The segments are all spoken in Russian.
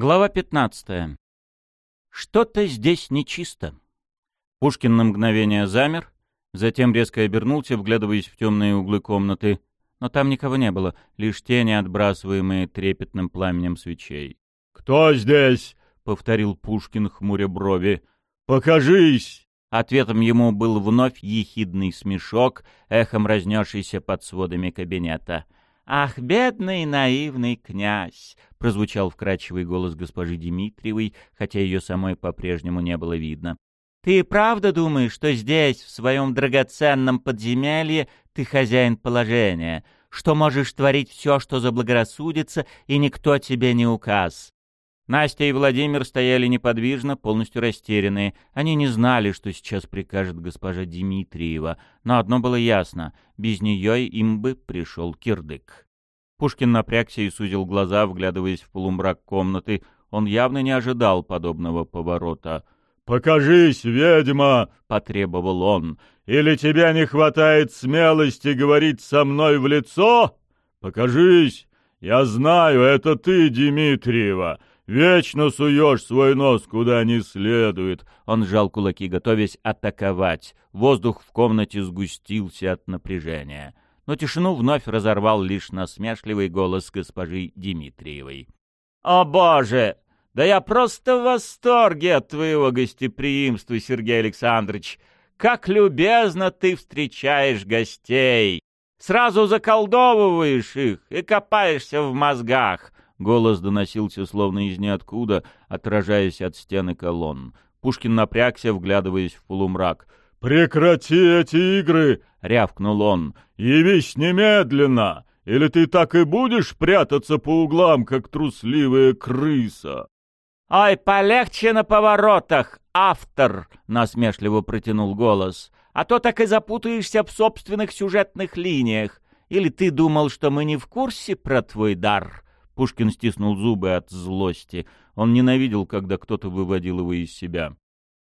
Глава 15. Что-то здесь нечисто. Пушкин на мгновение замер, затем резко обернулся, вглядываясь в темные углы комнаты, но там никого не было, лишь тени, отбрасываемые трепетным пламенем свечей. «Кто здесь?» — повторил Пушкин, хмуря брови. «Покажись!» Ответом ему был вновь ехидный смешок, эхом разнесшийся под сводами кабинета — «Ах, бедный наивный князь!» — прозвучал вкрадчивый голос госпожи Дмитриевой, хотя ее самой по-прежнему не было видно. «Ты правда думаешь, что здесь, в своем драгоценном подземелье, ты хозяин положения, что можешь творить все, что заблагорассудится, и никто тебе не указ? Настя и Владимир стояли неподвижно, полностью растерянные. Они не знали, что сейчас прикажет госпожа Дмитриева, но одно было ясно — без нее им бы пришел кирдык. Пушкин напрягся и сузил глаза, вглядываясь в полумрак комнаты. Он явно не ожидал подобного поворота. «Покажись, ведьма!» — потребовал он. «Или тебе не хватает смелости говорить со мной в лицо? Покажись! Я знаю, это ты, Дмитриева!» Вечно суешь свой нос куда не следует. Он сжал кулаки, готовясь атаковать. Воздух в комнате сгустился от напряжения. Но тишину вновь разорвал лишь насмешливый голос госпожи Дмитриевой. «О, Боже! Да я просто в восторге от твоего гостеприимства, Сергей Александрович! Как любезно ты встречаешь гостей! Сразу заколдовываешь их и копаешься в мозгах!» Голос доносился словно из ниоткуда, отражаясь от стены колонн. Пушкин напрягся, вглядываясь в полумрак. «Прекрати эти игры!» — рявкнул он. «Явись немедленно! Или ты так и будешь прятаться по углам, как трусливая крыса?» «Ой, полегче на поворотах, автор!» — насмешливо протянул голос. «А то так и запутаешься в собственных сюжетных линиях. Или ты думал, что мы не в курсе про твой дар?» Пушкин стиснул зубы от злости. Он ненавидел, когда кто-то выводил его из себя.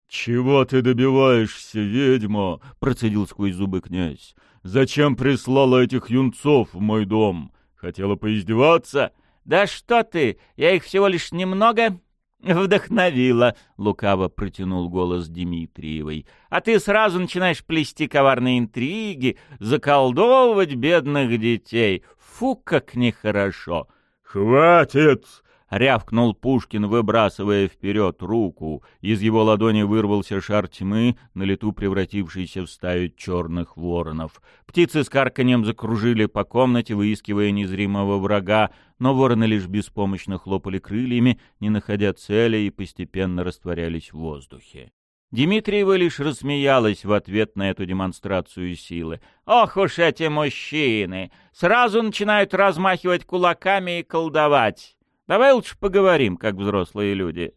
«Чего ты добиваешься, ведьма?» — процедил сквозь зубы князь. «Зачем прислала этих юнцов в мой дом? Хотела поиздеваться?» «Да что ты! Я их всего лишь немного вдохновила!» — лукаво протянул голос Дмитриевой. «А ты сразу начинаешь плести коварные интриги, заколдовывать бедных детей. Фу, как нехорошо!» «Хватит!» — рявкнул Пушкин, выбрасывая вперед руку. Из его ладони вырвался шар тьмы, на лету превратившийся в стаю черных воронов. Птицы с карканьем закружили по комнате, выискивая незримого врага, но вороны лишь беспомощно хлопали крыльями, не находя цели, и постепенно растворялись в воздухе. Дмитриева лишь рассмеялась в ответ на эту демонстрацию силы. «Ох уж эти мужчины! Сразу начинают размахивать кулаками и колдовать! Давай лучше поговорим, как взрослые люди!»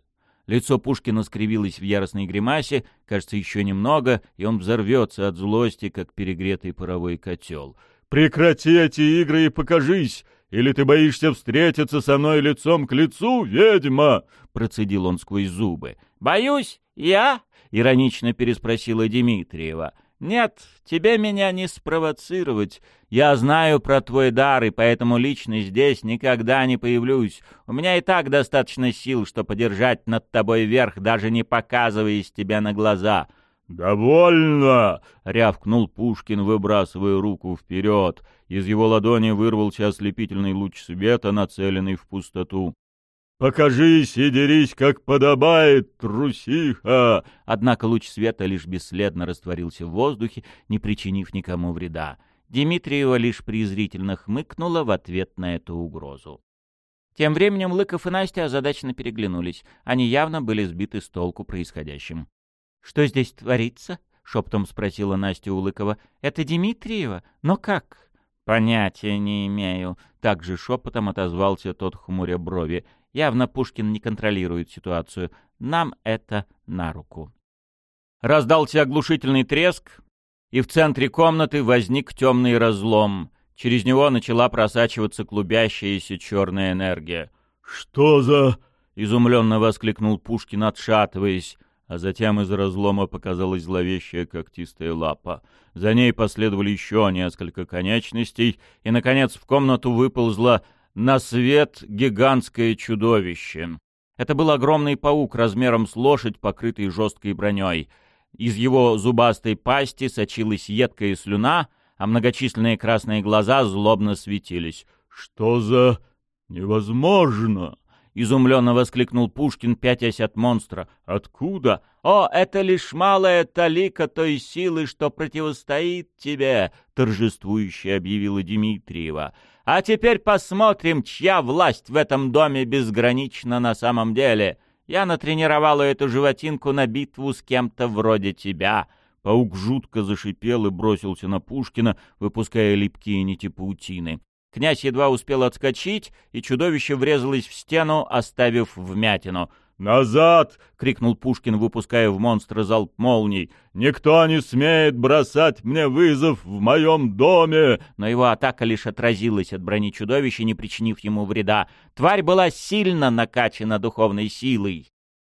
Лицо Пушкина скривилось в яростной гримасе, кажется, еще немного, и он взорвется от злости, как перегретый паровой котел. «Прекрати эти игры и покажись! Или ты боишься встретиться со мной лицом к лицу, ведьма?» — процедил он сквозь зубы. «Боюсь? Я?» Иронично переспросила Дмитриева. «Нет, тебе меня не спровоцировать. Я знаю про твой дар, и поэтому лично здесь никогда не появлюсь. У меня и так достаточно сил, чтобы подержать над тобой верх, даже не показываясь тебе на глаза». «Довольно!» — рявкнул Пушкин, выбрасывая руку вперед. Из его ладони вырвался ослепительный луч света, нацеленный в пустоту. «Покажись и дерись, как подобает, трусиха!» Однако луч света лишь бесследно растворился в воздухе, не причинив никому вреда. Дмитриева лишь презрительно хмыкнула в ответ на эту угрозу. Тем временем Лыков и Настя озадаченно переглянулись. Они явно были сбиты с толку происходящим. «Что здесь творится?» — шептом спросила Настя у Лыкова. «Это Дмитриева? Но как?» «Понятия не имею», — также шепотом отозвался тот хмуря брови. Явно Пушкин не контролирует ситуацию. Нам это на руку. Раздался оглушительный треск, и в центре комнаты возник темный разлом. Через него начала просачиваться клубящаяся черная энергия. «Что за...» — изумленно воскликнул Пушкин, отшатываясь, а затем из разлома показалась зловещая когтистая лапа. За ней последовали еще несколько конечностей, и, наконец, в комнату выползла на свет гигантское чудовище. Это был огромный паук размером с лошадь, покрытый жесткой броней. Из его зубастой пасти сочилась едкая слюна, а многочисленные красные глаза злобно светились. «Что за... невозможно!» — изумленно воскликнул Пушкин, пятясь от монстра. «Откуда?» «О, это лишь малая талика той силы, что противостоит тебе!» — торжествующе объявила Дмитриева. «А теперь посмотрим, чья власть в этом доме безгранична на самом деле. Я натренировала эту животинку на битву с кем-то вроде тебя». Паук жутко зашипел и бросился на Пушкина, выпуская липкие нити паутины. Князь едва успел отскочить, и чудовище врезалось в стену, оставив вмятину. «Назад!» — крикнул Пушкин, выпуская в монстра залп молний. «Никто не смеет бросать мне вызов в моем доме!» Но его атака лишь отразилась от брони чудовища, не причинив ему вреда. Тварь была сильно накачана духовной силой.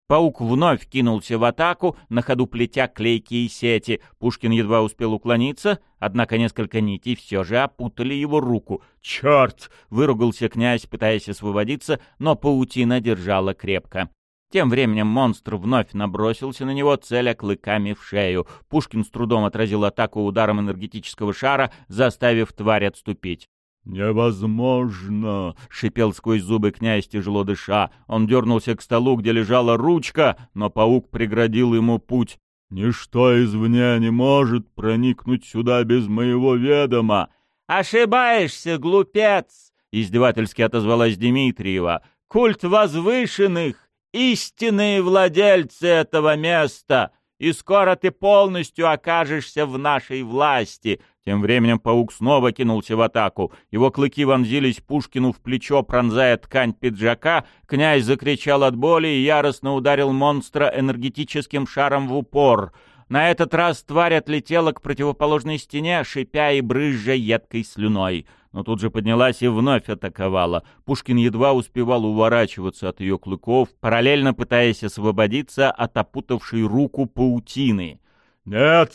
Паук вновь кинулся в атаку, на ходу плетя клейкие сети. Пушкин едва успел уклониться, однако несколько нитей все же опутали его руку. «Черт!» — выругался князь, пытаясь освободиться, но паутина держала крепко. Тем временем монстр вновь набросился на него, целя клыками в шею. Пушкин с трудом отразил атаку ударом энергетического шара, заставив тварь отступить. «Невозможно!» — шипел сквозь зубы князь, тяжело дыша. Он дернулся к столу, где лежала ручка, но паук преградил ему путь. «Ничто извне не может проникнуть сюда без моего ведома!» «Ошибаешься, глупец!» — издевательски отозвалась Дмитриева. «Культ возвышенных, истинные владельцы этого места, и скоро ты полностью окажешься в нашей власти. Тем временем паук снова кинулся в атаку. Его клыки вонзились Пушкину в плечо, пронзая ткань пиджака. Князь закричал от боли и яростно ударил монстра энергетическим шаром в упор. На этот раз тварь отлетела к противоположной стене, шипя и брызжа едкой слюной. Но тут же поднялась и вновь атаковала. Пушкин едва успевал уворачиваться от ее клыков, параллельно пытаясь освободиться от опутавшей руку паутины. «Нет,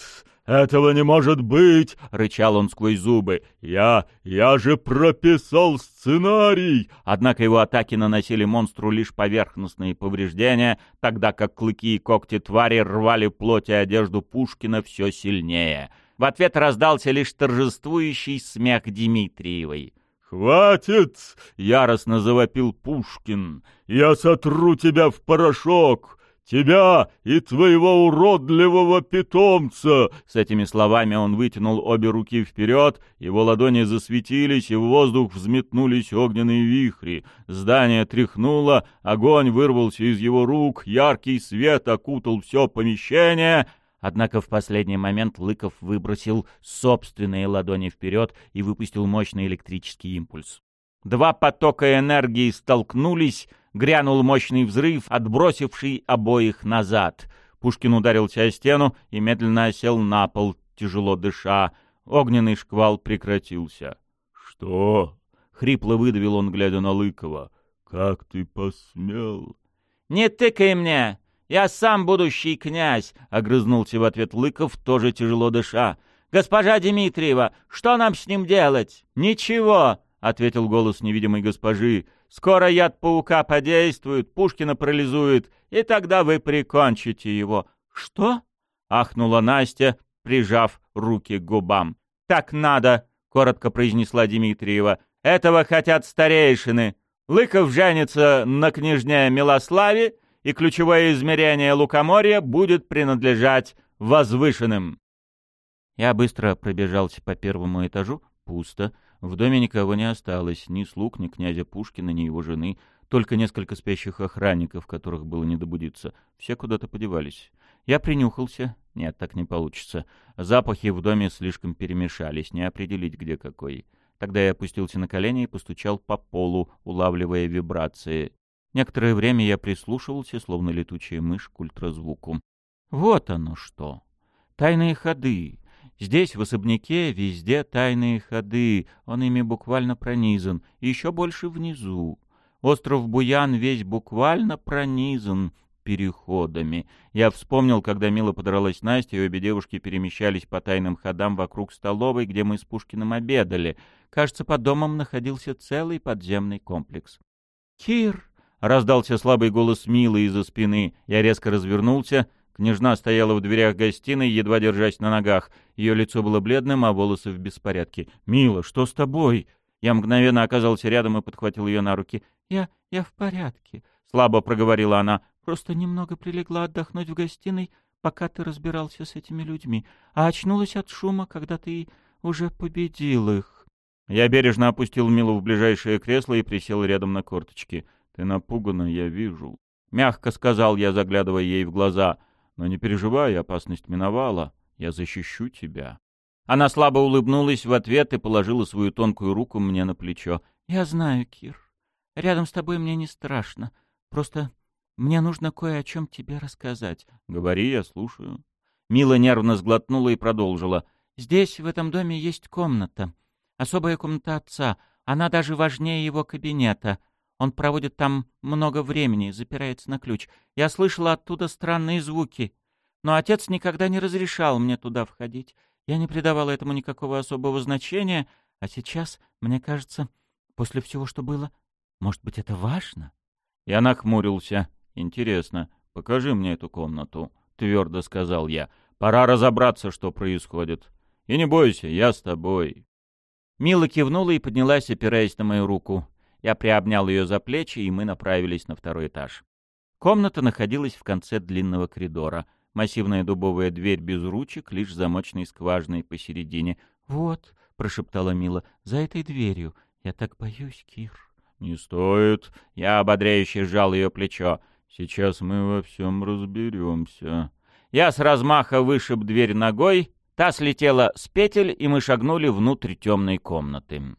этого не может быть!» — рычал он сквозь зубы. «Я... я же прописал сценарий!» Однако его атаки наносили монстру лишь поверхностные повреждения, тогда как клыки и когти твари рвали плоть и одежду Пушкина все сильнее. В ответ раздался лишь торжествующий смех Дмитриевой. «Хватит!» — яростно завопил Пушкин. «Я сотру тебя в порошок! Тебя и твоего уродливого питомца!» С этими словами он вытянул обе руки вперед, его ладони засветились, и в воздух взметнулись огненные вихри. Здание тряхнуло, огонь вырвался из его рук, яркий свет окутал все помещение — Однако в последний момент Лыков выбросил собственные ладони вперед и выпустил мощный электрический импульс. Два потока энергии столкнулись, грянул мощный взрыв, отбросивший обоих назад. Пушкин ударился о стену и медленно осел на пол, тяжело дыша. Огненный шквал прекратился. «Что?» — хрипло выдавил он, глядя на Лыкова. «Как ты посмел?» «Не тыкай мне! Я сам будущий князь!» — огрызнулся в ответ Лыков, тоже тяжело дыша. «Госпожа Дмитриева, что нам с ним делать?» «Ничего!» — ответил голос невидимой госпожи. Скоро яд паука подействует, Пушкина парализует, и тогда вы прикончите его. — Что? — ахнула Настя, прижав руки к губам. — Так надо, — коротко произнесла Дмитриева. — Этого хотят старейшины. Лыков женится на княжне Милославе, и ключевое измерение лукоморья будет принадлежать возвышенным. Я быстро пробежался по первому этажу. Пусто. В доме никого не осталось, ни слуг, ни князя Пушкина, ни его жены, только несколько спящих охранников, которых было не добудиться. Все куда-то подевались. Я принюхался. Нет, так не получится. Запахи в доме слишком перемешались, не определить, где какой. Тогда я опустился на колени и постучал по полу, улавливая вибрации. Некоторое время я прислушивался, словно летучая мышь, к ультразвуку. Вот оно что! Тайные ходы, Здесь, в особняке, везде тайные ходы, он ими буквально пронизан, и еще больше внизу. Остров Буян весь буквально пронизан переходами. Я вспомнил, когда Мила подралась Настя, и обе девушки перемещались по тайным ходам вокруг столовой, где мы с Пушкиным обедали. Кажется, под домом находился целый подземный комплекс. «Кир!» — Раздался слабый голос Милы из-за спины. Я резко развернулся. Княжна стояла в дверях гостиной, едва держась на ногах. Ее лицо было бледным, а волосы в беспорядке. «Мила, что с тобой?» Я мгновенно оказался рядом и подхватил ее на руки. «Я... я в порядке», — слабо проговорила она. «Просто немного прилегла отдохнуть в гостиной, пока ты разбирался с этими людьми, а очнулась от шума, когда ты уже победил их». Я бережно опустил Милу в ближайшее кресло и присел рядом на корточки. «Ты напугана, я вижу». Мягко сказал я, заглядывая ей в глаза. «Но не переживай, опасность миновала. Я защищу тебя». Она слабо улыбнулась в ответ и положила свою тонкую руку мне на плечо. «Я знаю, Кир. Рядом с тобой мне не страшно. Просто мне нужно кое о чем тебе рассказать». «Говори, я слушаю». Мила нервно сглотнула и продолжила. «Здесь, в этом доме, есть комната. Особая комната отца. Она даже важнее его кабинета. Он проводит там много времени, запирается на ключ. Я слышала оттуда странные звуки. Но отец никогда не разрешал мне туда входить. Я не придавала этому никакого особого значения, а сейчас, мне кажется, после всего, что было, может быть, это важно?» Я нахмурился. «Интересно. Покажи мне эту комнату», — твердо сказал я. «Пора разобраться, что происходит. И не бойся, я с тобой». Мила кивнула и поднялась, опираясь на мою руку. Я приобнял ее за плечи, и мы направились на второй этаж. Комната находилась в конце длинного коридора — Массивная дубовая дверь без ручек, лишь замочной скважиной посередине. «Вот», — прошептала Мила, — «за этой дверью. Я так боюсь, Кир». «Не стоит». Я ободряюще сжал ее плечо. «Сейчас мы во всем разберемся». Я с размаха вышиб дверь ногой, та слетела с петель, и мы шагнули внутрь темной комнаты.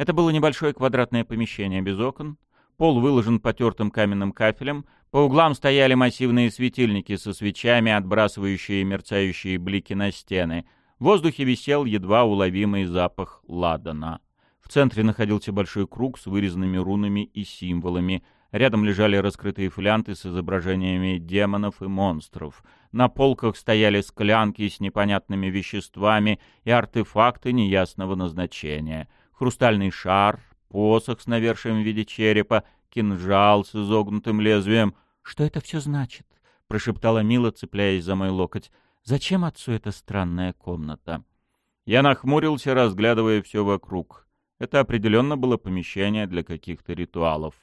Это было небольшое квадратное помещение без окон. Пол выложен потертым каменным кафелем, по углам стояли массивные светильники со свечами, отбрасывающие мерцающие блики на стены. В воздухе висел едва уловимый запах ладана. В центре находился большой круг с вырезанными рунами и символами. Рядом лежали раскрытые флянты с изображениями демонов и монстров. На полках стояли склянки с непонятными веществами и артефакты неясного назначения. Хрустальный шар, посох с навершием в виде черепа — кинжал с изогнутым лезвием. «Что это все значит?» — прошептала Мила, цепляясь за мой локоть. «Зачем отцу эта странная комната?» Я нахмурился, разглядывая все вокруг. Это определенно было помещение для каких-то ритуалов.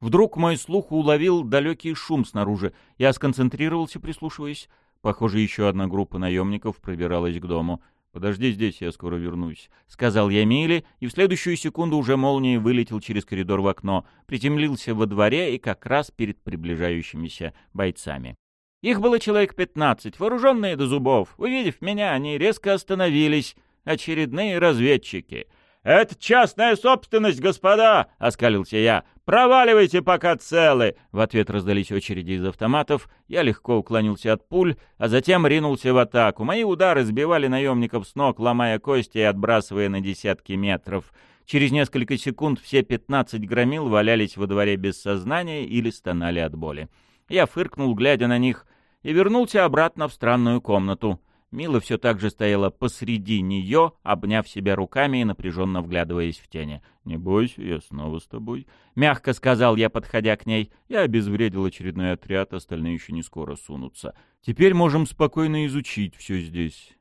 Вдруг мой слух уловил далекий шум снаружи. Я сконцентрировался, прислушиваясь. Похоже, еще одна группа наемников пробиралась к дому. «Подожди здесь, я скоро вернусь», — сказал я Миле, и в следующую секунду уже молнией вылетел через коридор в окно, приземлился во дворе и как раз перед приближающимися бойцами. Их было человек пятнадцать, вооруженные до зубов. Увидев меня, они резко остановились. Очередные разведчики — «Это частная собственность, господа!» — оскалился я. «Проваливайте, пока целы!» В ответ раздались очереди из автоматов. Я легко уклонился от пуль, а затем ринулся в атаку. Мои удары сбивали наемников с ног, ломая кости и отбрасывая на десятки метров. Через несколько секунд все пятнадцать громил валялись во дворе без сознания или стонали от боли. Я фыркнул, глядя на них, и вернулся обратно в странную комнату. Мила все так же стояла посреди нее, обняв себя руками и напряженно вглядываясь в тени. «Не бойся, я снова с тобой», — мягко сказал я, подходя к ней. Я обезвредил очередной отряд, остальные еще не скоро сунутся. «Теперь можем спокойно изучить все здесь».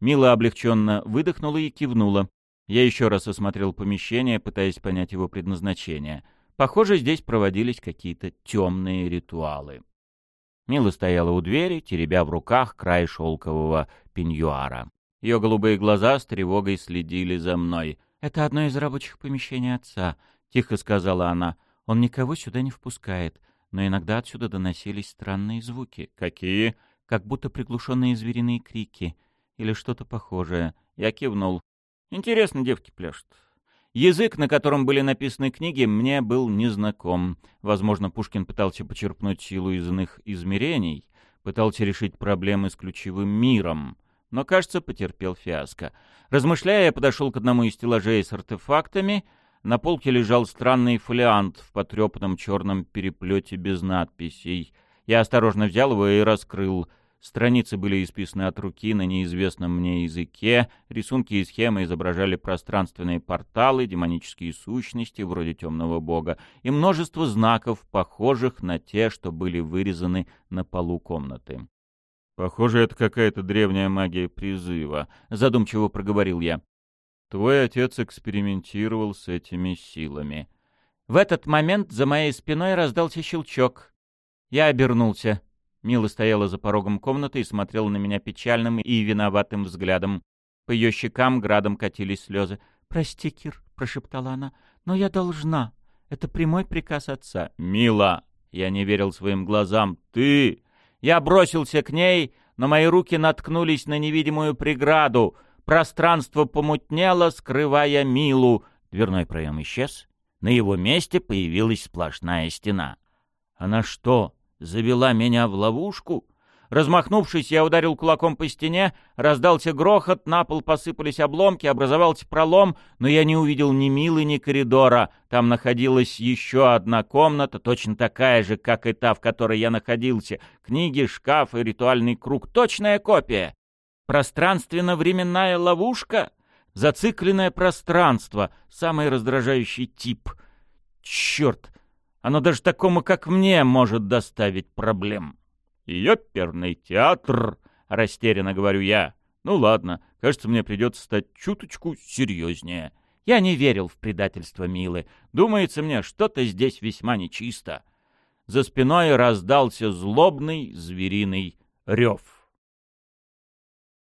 Мила облегченно выдохнула и кивнула. Я еще раз осмотрел помещение, пытаясь понять его предназначение. Похоже, здесь проводились какие-то темные ритуалы. Мила стояла у двери, теребя в руках край шелкового пеньюара. Ее голубые глаза с тревогой следили за мной. «Это одно из рабочих помещений отца», — тихо сказала она. «Он никого сюда не впускает, но иногда отсюда доносились странные звуки». «Какие?» «Как будто приглушенные звериные крики. Или что-то похожее». Я кивнул. «Интересно девки пляшут. Язык, на котором были написаны книги, мне был незнаком. Возможно, Пушкин пытался почерпнуть силу из иных измерений, пытался решить проблемы с ключевым миром, но, кажется, потерпел фиаско. Размышляя, я подошел к одному из стеллажей с артефактами. На полке лежал странный фолиант в потрепанном черном переплете без надписей. Я осторожно взял его и раскрыл. Страницы были исписаны от руки на неизвестном мне языке, рисунки и схемы изображали пространственные порталы, демонические сущности, вроде темного бога, и множество знаков, похожих на те, что были вырезаны на полу комнаты. «Похоже, это какая-то древняя магия призыва», — задумчиво проговорил я. «Твой отец экспериментировал с этими силами». В этот момент за моей спиной раздался щелчок. Я обернулся. Мила стояла за порогом комнаты и смотрела на меня печальным и виноватым взглядом. По ее щекам градом катились слезы. «Прости, Кир», — прошептала она, — «но я должна. Это прямой приказ отца». «Мила!» — я не верил своим глазам. «Ты!» Я бросился к ней, но мои руки наткнулись на невидимую преграду. Пространство помутнело, скрывая Милу. Дверной проем исчез. На его месте появилась сплошная стена. Она что, завела меня в ловушку? Размахнувшись, я ударил кулаком по стене, раздался грохот, на пол посыпались обломки, образовался пролом, но я не увидел ни Милы, ни коридора. Там находилась еще одна комната, точно такая же, как и та, в которой я находился. Книги, шкаф и ритуальный круг. Точная копия. Пространственно-временная ловушка? Зацикленное пространство. Самый раздражающий тип. Черт! Оно даже такому, как мне, может доставить проблем. «Ёперный театр!» — растерянно говорю я. «Ну ладно, кажется, мне придется стать чуточку серьезнее». Я не верил в предательство Милы. Думается мне, что-то здесь весьма нечисто. За спиной раздался злобный звериный рев.